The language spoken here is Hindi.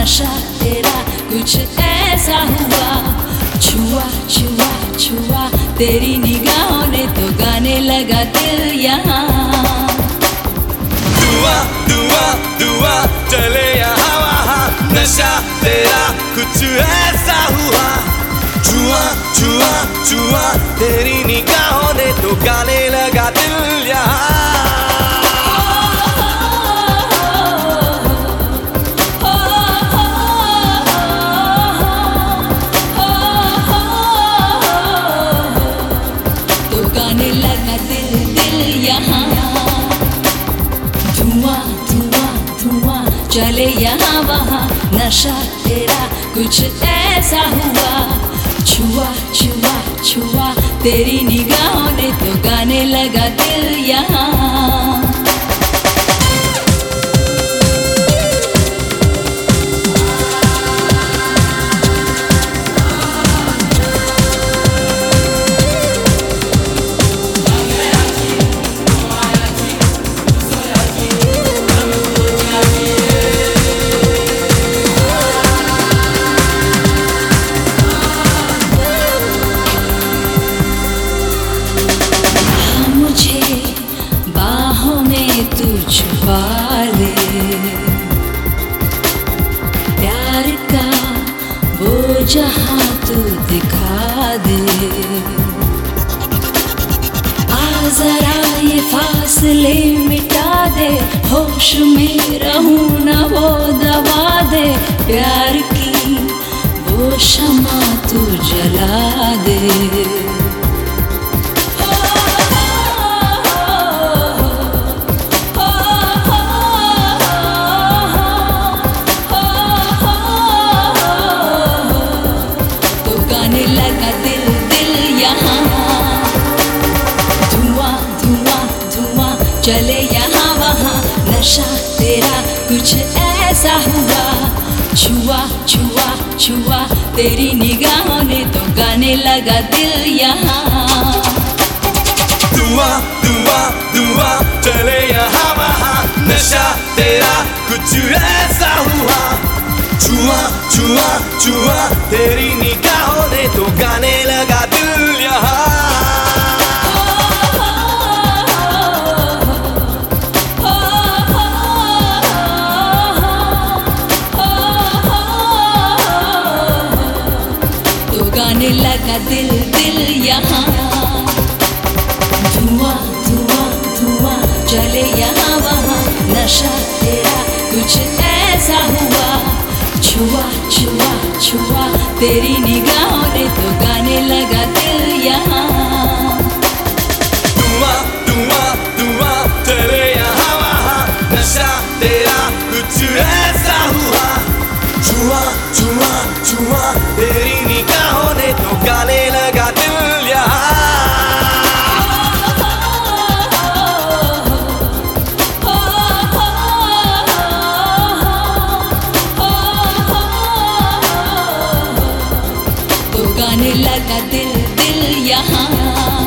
नशा तेरा कुछ ऐसा हुआ। छुआ छुआ छुआ, तेरी निगाहों ने तो गाने लगा दिल यहाँ। दुआ दुआ दुआ, चले यहाँ नशा तेरा कुछ ऐसा हुआ। छुआ छुआ छुआ, तेरी निगाहों ने तो गाने लगा दिल यहाँ। चले यहाँ वहाँ, नशा तेरा कुछ ऐसा हुआ। छुआ छुआ छुआ, तेरी निगाहों ने तो गाने लगा दिल यहाँ। छुपा ले प्यार का वो जहाँ तू दिखा दे। आ जरा ये फासले मिटा दे। होश में रहूँ न वो दबा दे। प्यार की वो शमा तू जला दे। चले यहाँ वहाँ, नशा तेरा कुछ ऐसा हुआ। छुआ छुआ छुआ, तेरी निगाहों ने तो गाने लगा दिल यहाँ। दुआ दुआ दुआ, चले यहाँ वहाँ, नशा तेरा कुछ ऐसा हुआ। छुआ छुआ छुआ, तेरी निगाहों ने तो गाने गाने लगा दिल दिल यहाँ। धुआँ धुआँ धुआँ, चले यहाँ वहाँ। नशा तेरा कुछ ऐसा हुआ। छुआ छुआ छुआ, तेरी निगाहों ने तो गाने लगा दिल यहाँ। दिल दिल यहाँ।